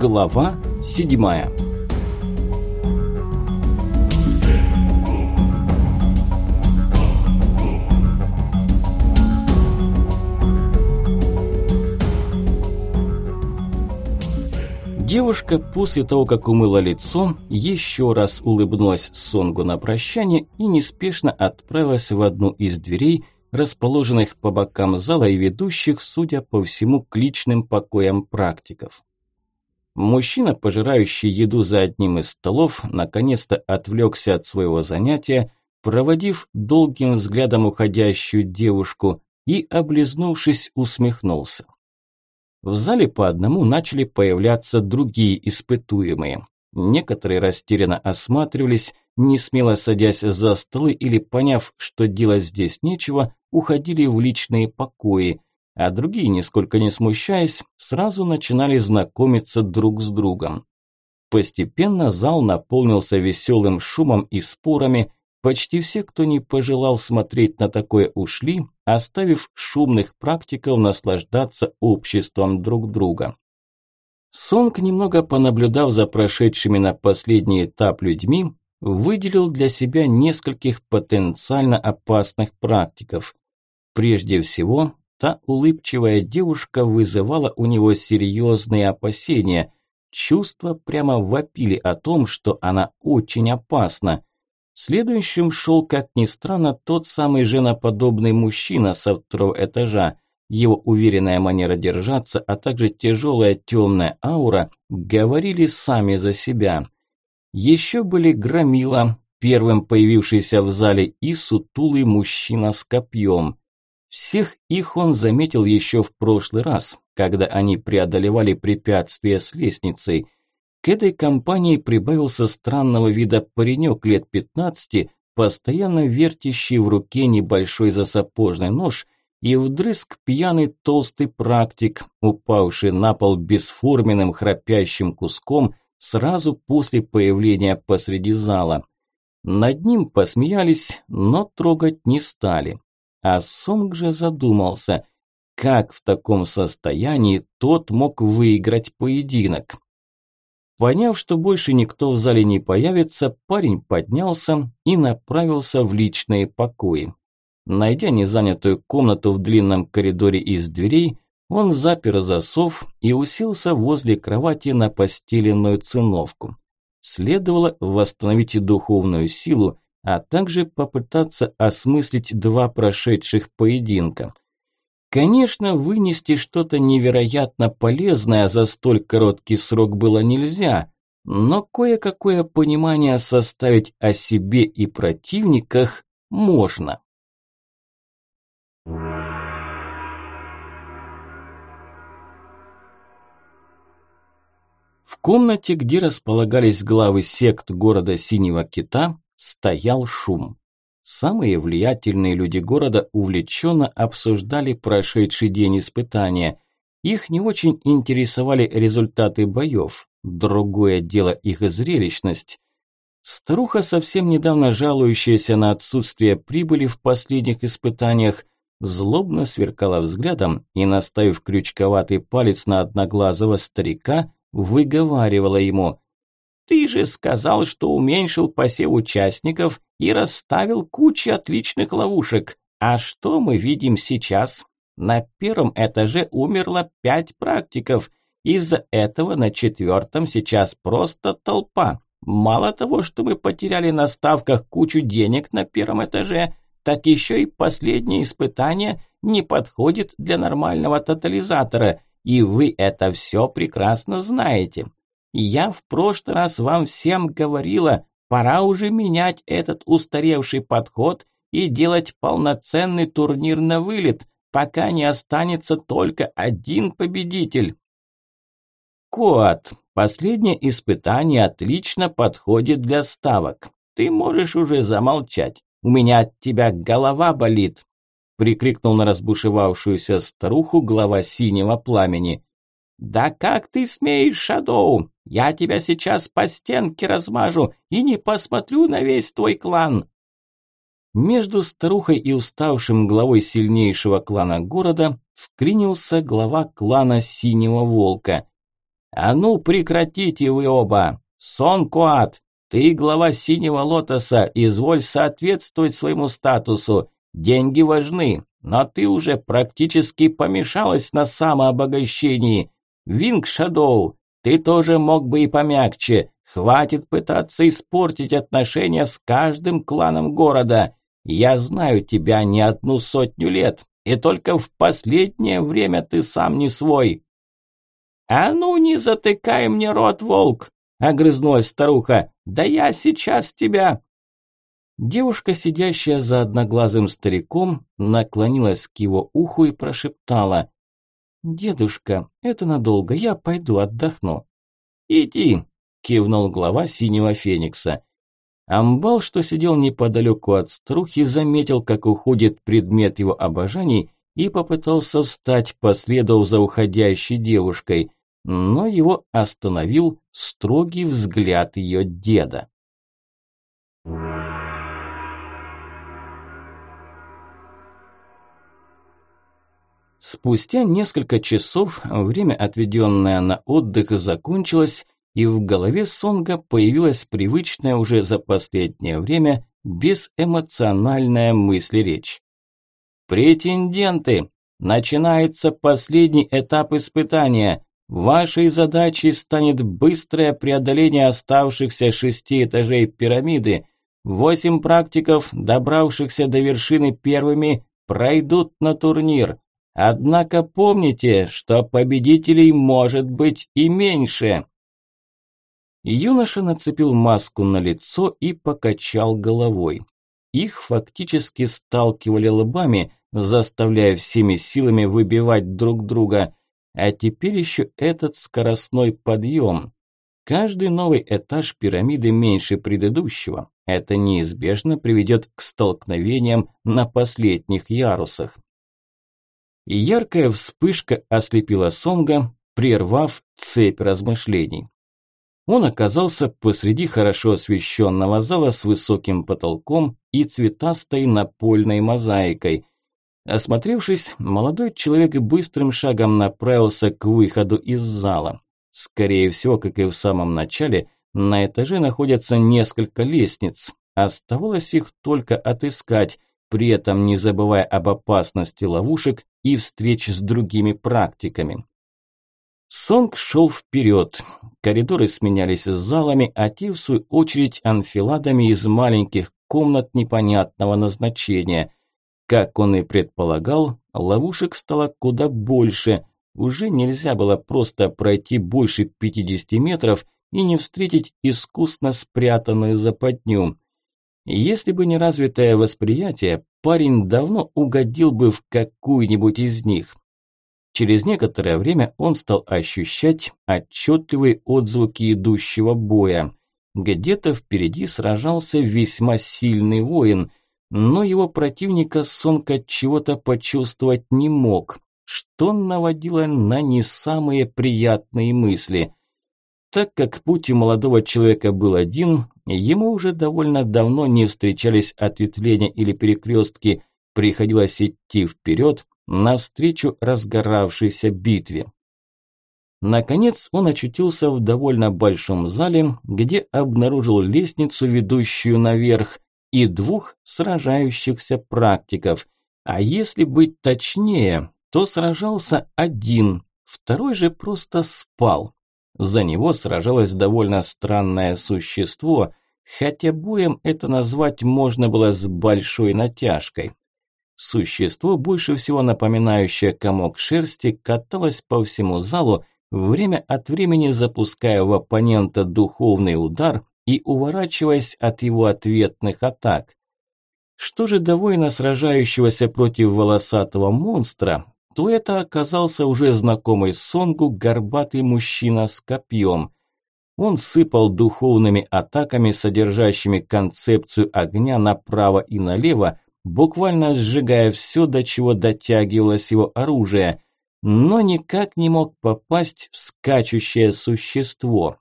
Глава седьмая Девушка после того, как умыла лицо, еще раз улыбнулась Сонгу на прощание и неспешно отправилась в одну из дверей, расположенных по бокам зала и ведущих, судя по всему, к личным покоям практиков. Мужчина, пожирающий еду за одним из столов, наконец-то отвлекся от своего занятия, проводив долгим взглядом уходящую девушку и, облизнувшись, усмехнулся. В зале по одному начали появляться другие испытуемые. Некоторые растерянно осматривались, не смело садясь за столы или, поняв, что делать здесь нечего, уходили в личные покои, а другие, нисколько не смущаясь, сразу начинали знакомиться друг с другом. Постепенно зал наполнился веселым шумом и спорами, почти все, кто не пожелал смотреть на такое, ушли, оставив шумных практиков наслаждаться обществом друг друга. Сонг, немного понаблюдав за прошедшими на последний этап людьми, выделил для себя нескольких потенциально опасных практиков. Прежде всего, та улыбчивая девушка вызывала у него серьезные опасения. Чувства прямо вопили о том, что она очень опасна. Следующим шел, как ни странно, тот самый женоподобный мужчина со второго этажа. Его уверенная манера держаться, а также тяжелая темная аура говорили сами за себя. Еще были Громила, первым появившийся в зале, и сутулый мужчина с копьем. Всех их он заметил еще в прошлый раз, когда они преодолевали препятствия с лестницей. К этой компании прибавился странного вида паренек лет 15, постоянно вертящий в руке небольшой засапожный нож – и вдрызг пьяный толстый практик, упавший на пол бесформенным храпящим куском сразу после появления посреди зала. Над ним посмеялись, но трогать не стали. А Сонг же задумался, как в таком состоянии тот мог выиграть поединок. Поняв, что больше никто в зале не появится, парень поднялся и направился в личные покои. Найдя незанятую комнату в длинном коридоре из дверей, он запер засов и уселся возле кровати на постеленную циновку. Следовало восстановить духовную силу, а также попытаться осмыслить два прошедших поединка. Конечно, вынести что-то невероятно полезное за столь короткий срок было нельзя, но кое-какое понимание составить о себе и противниках можно. В комнате, где располагались главы сект города Синего Кита, стоял шум. Самые влиятельные люди города увлеченно обсуждали прошедший день испытания. Их не очень интересовали результаты боев. Другое дело их зрелищность. Старуха, совсем недавно жалующаяся на отсутствие прибыли в последних испытаниях, злобно сверкала взглядом и, наставив крючковатый палец на одноглазого старика, выговаривала ему. «Ты же сказал, что уменьшил посев участников и расставил кучу отличных ловушек. А что мы видим сейчас? На первом этаже умерло пять практиков. Из-за этого на четвертом сейчас просто толпа. Мало того, что мы потеряли на ставках кучу денег на первом этаже, так еще и последнее испытание не подходит для нормального тотализатора – и вы это все прекрасно знаете. Я в прошлый раз вам всем говорила, пора уже менять этот устаревший подход и делать полноценный турнир на вылет, пока не останется только один победитель. Кот, последнее испытание отлично подходит для ставок. Ты можешь уже замолчать. У меня от тебя голова болит прикрикнул на разбушевавшуюся старуху глава синего пламени. «Да как ты смеешь, Шадоу? Я тебя сейчас по стенке размажу и не посмотрю на весь твой клан!» Между старухой и уставшим главой сильнейшего клана города вклинился глава клана Синего Волка. «А ну, прекратите вы оба! Сон Куат, ты глава Синего Лотоса, изволь соответствовать своему статусу. Деньги важны, но ты уже практически помешалась на самообогащении. Винг Шадоу, ты тоже мог бы и помягче. Хватит пытаться испортить отношения с каждым кланом города. Я знаю тебя не одну сотню лет, и только в последнее время ты сам не свой. А ну не затыкай мне рот, волк, огрызнулась старуха. Да я сейчас тебя Девушка, сидящая за одноглазым стариком, наклонилась к его уху и прошептала. «Дедушка, это надолго, я пойду отдохну». «Иди», – кивнул глава синего феникса. Амбал, что сидел неподалеку от струхи, заметил, как уходит предмет его обожаний и попытался встать, последовав за уходящей девушкой, но его остановил строгий взгляд ее деда. Спустя несколько часов время, отведенное на отдых, закончилось, и в голове Сонга появилась привычная уже за последнее время безэмоциональная мысль-речь. «Претенденты! Начинается последний этап испытания. Вашей задачей станет быстрое преодоление оставшихся шести этажей пирамиды. Восемь практиков, добравшихся до вершины первыми, пройдут на турнир. Однако помните, что победителей может быть и меньше. Юноша нацепил маску на лицо и покачал головой. Их фактически сталкивали лбами, заставляя всеми силами выбивать друг друга. А теперь еще этот скоростной подъем. Каждый новый этаж пирамиды меньше предыдущего. Это неизбежно приведет к столкновениям на последних ярусах и яркая вспышка ослепила Сонга, прервав цепь размышлений. Он оказался посреди хорошо освещенного зала с высоким потолком и цветастой напольной мозаикой. Осмотревшись, молодой человек быстрым шагом направился к выходу из зала. Скорее всего, как и в самом начале, на этаже находятся несколько лестниц. Оставалось их только отыскать, при этом не забывая об опасности ловушек и встреч с другими практиками. Сонг шел вперед. Коридоры сменялись залами, а те, в свою очередь, анфиладами из маленьких комнат непонятного назначения. Как он и предполагал, ловушек стало куда больше. Уже нельзя было просто пройти больше 50 метров и не встретить искусно спрятанную западню. Если бы не развитое восприятие, парень давно угодил бы в какую-нибудь из них. Через некоторое время он стал ощущать отчетливые отзвуки идущего боя. Где-то впереди сражался весьма сильный воин, но его противника Сонка чего-то почувствовать не мог, что наводило на не самые приятные мысли. Так как путь у молодого человека был один, Ему уже довольно давно не встречались ответвления или перекрестки, приходилось идти вперед навстречу разгоравшейся битве. Наконец он очутился в довольно большом зале, где обнаружил лестницу, ведущую наверх, и двух сражающихся практиков. А если быть точнее, то сражался один, второй же просто спал. За него сражалось довольно странное существо, хотя боем это назвать можно было с большой натяжкой. Существо, больше всего напоминающее комок шерсти, каталось по всему залу, время от времени запуская в оппонента духовный удар и уворачиваясь от его ответных атак. Что же до воина, сражающегося против волосатого монстра, то это оказался уже знакомый Сонгу горбатый мужчина с копьем. Он сыпал духовными атаками, содержащими концепцию огня направо и налево, буквально сжигая все, до чего дотягивалось его оружие, но никак не мог попасть в скачущее существо.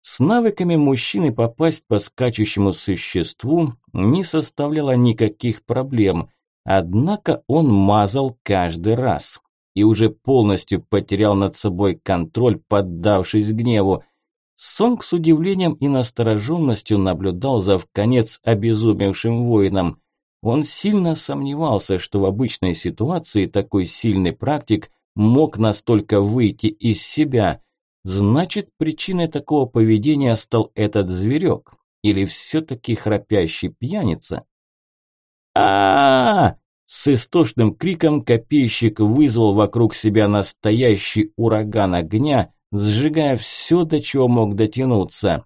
С навыками мужчины попасть по скачущему существу не составляло никаких проблем, однако он мазал каждый раз. и уже полностью потерял над собой контроль, поддавшись гневу. Сонг с удивлением и настороженностью наблюдал за вконец обезумевшим воином. Он сильно сомневался, что в обычной ситуации такой сильный практик мог настолько выйти из себя. Значит, причиной такого поведения стал этот зверек. Или все-таки храпящий пьяница? А, С истошным криком копейщик вызвал вокруг себя настоящий ураган огня, сжигая все, до чего мог дотянуться.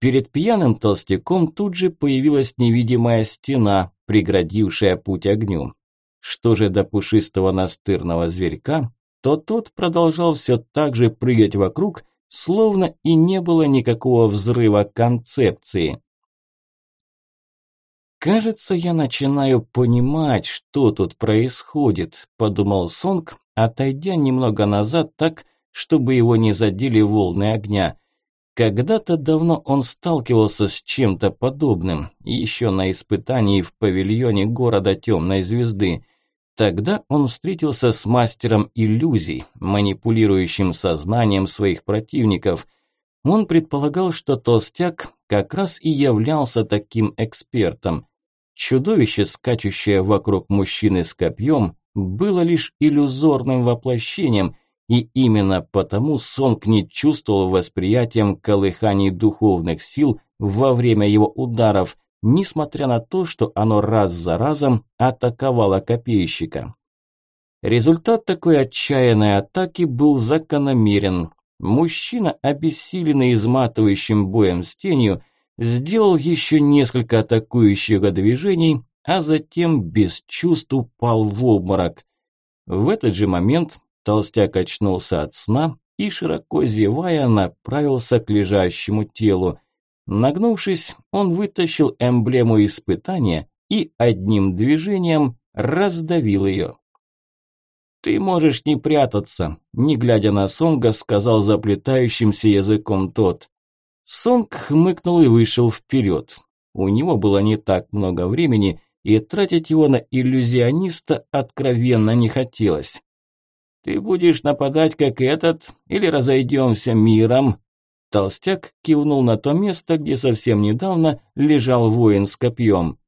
Перед пьяным толстяком тут же появилась невидимая стена, преградившая путь огню. Что же до пушистого настырного зверька, то тот продолжал все так же прыгать вокруг, словно и не было никакого взрыва концепции. «Кажется, я начинаю понимать, что тут происходит», – подумал Сонг, отойдя немного назад так, чтобы его не задели волны огня. Когда-то давно он сталкивался с чем-то подобным, еще на испытании в павильоне города Темной Звезды. Тогда он встретился с мастером иллюзий, манипулирующим сознанием своих противников. Он предполагал, что толстяк как раз и являлся таким экспертом. Чудовище, скачущее вокруг мужчины с копьем, было лишь иллюзорным воплощением – и именно потому Сонг не чувствовал восприятием колыханий духовных сил во время его ударов, несмотря на то, что оно раз за разом атаковало копейщика. Результат такой отчаянной атаки был закономерен. Мужчина, обессиленный изматывающим боем с тенью, сделал еще несколько атакующих движений, а затем без чувств упал в обморок. В этот же момент Толстяк очнулся от сна и, широко зевая, направился к лежащему телу. Нагнувшись, он вытащил эмблему испытания и одним движением раздавил ее. «Ты можешь не прятаться», – не глядя на Сонга, сказал заплетающимся языком тот. Сонг хмыкнул и вышел вперед. У него было не так много времени, и тратить его на иллюзиониста откровенно не хотелось. Ты будешь нападать, как этот, или разойдемся миром?» Толстяк кивнул на то место, где совсем недавно лежал воин с копьем.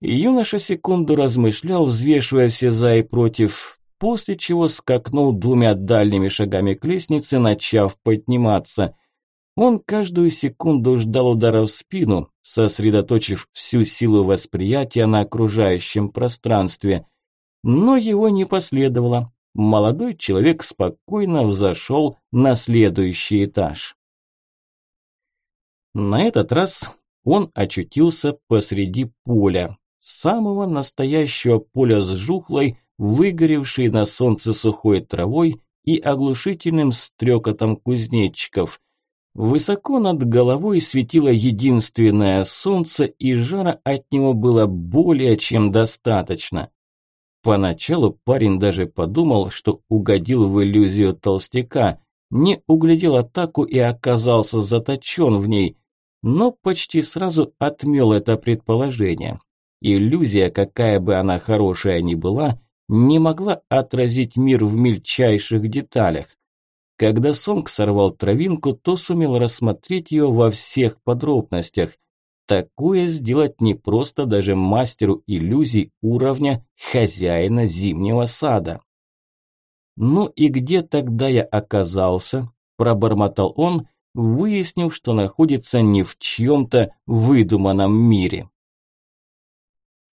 Юноша секунду размышлял, взвешивая все за и против, после чего скакнул двумя дальними шагами к лестнице, начав подниматься. Он каждую секунду ждал удара в спину, сосредоточив всю силу восприятия на окружающем пространстве. Но его не последовало молодой человек спокойно взошел на следующий этаж. На этот раз он очутился посреди поля, самого настоящего поля с жухлой, выгоревшей на солнце сухой травой и оглушительным стрекотом кузнечиков. Высоко над головой светило единственное солнце, и жара от него было более чем достаточно. Поначалу парень даже подумал, что угодил в иллюзию толстяка, не углядел атаку и оказался заточен в ней, но почти сразу отмел это предположение. Иллюзия, какая бы она хорошая ни была, не могла отразить мир в мельчайших деталях. Когда Сонг сорвал травинку, то сумел рассмотреть ее во всех подробностях – Такое сделать не просто даже мастеру иллюзий уровня хозяина зимнего сада. «Ну и где тогда я оказался?» – пробормотал он, выяснив, что находится не в чьем-то выдуманном мире.